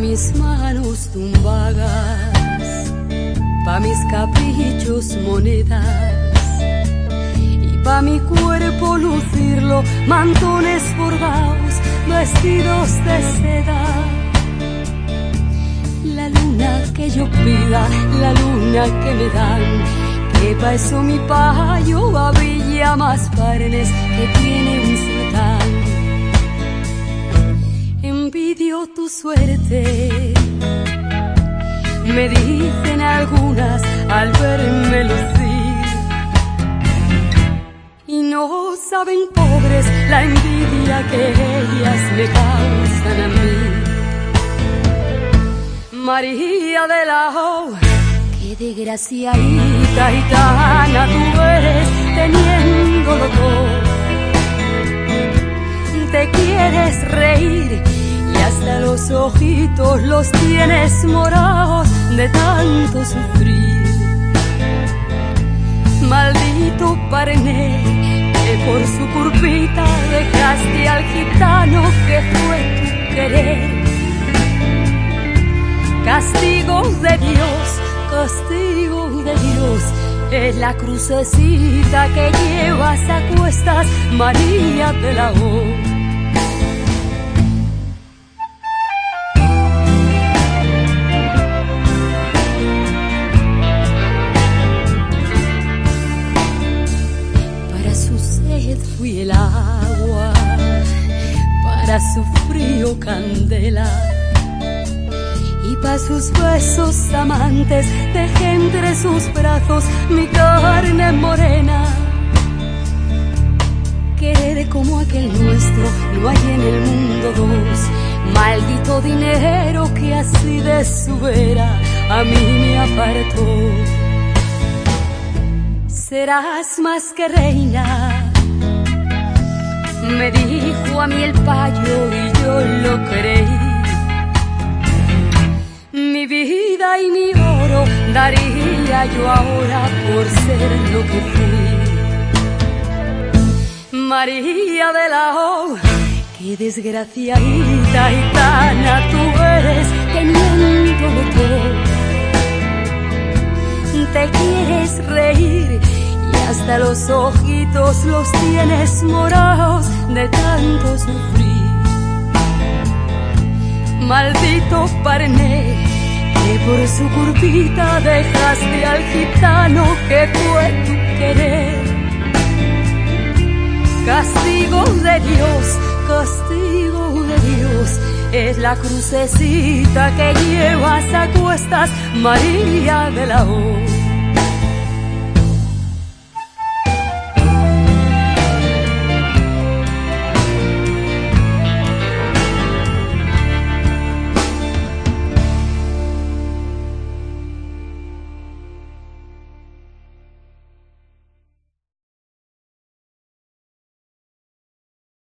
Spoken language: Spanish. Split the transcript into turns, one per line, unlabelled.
mis manos tumbadas, pa' mis caprichos monedas y pa' mi cuerpo lucirlo, mantones bordados, vestidos de seda. La luna que yo pida, la luna que me dan, que pa' eso mi payo había más parnes que tiene un sultán envidio tu suerte. Me dicen algunas al verme lucir. Y no saben pobres la envidia que ellas me causan a mí. María de la O, qué desgraciadita y tan tú eres teniéndolo todo. Te quieres reír hasta los ojitos los tienes morados de tanto sufrir. Maldito parné, que por su curvita dejaste al gitano que fue tu querer. Castigo de Dios, castigo de Dios, es la crucecita que llevas a cuestas, María de la O. su frío candela y pa' sus besos amantes dejé entre sus brazos mi carne morena. Querer como aquel nuestro no hay en el mundo dos. Maldito dinero que así de su vera a mí me apartó. Serás más que reina me dijo a mí el payo y yo lo creí. Mi vida y mi oro daría yo ahora por ser lo que fui. María de la O, qué desgraciadita y tan los ojitos los tienes morados de tanto sufrir. Maldito parné que por su curvita dejaste al gitano que fue tu querer. Castigo de Dios, castigo de Dios, es la crucecita que llevas a cuestas, María de la O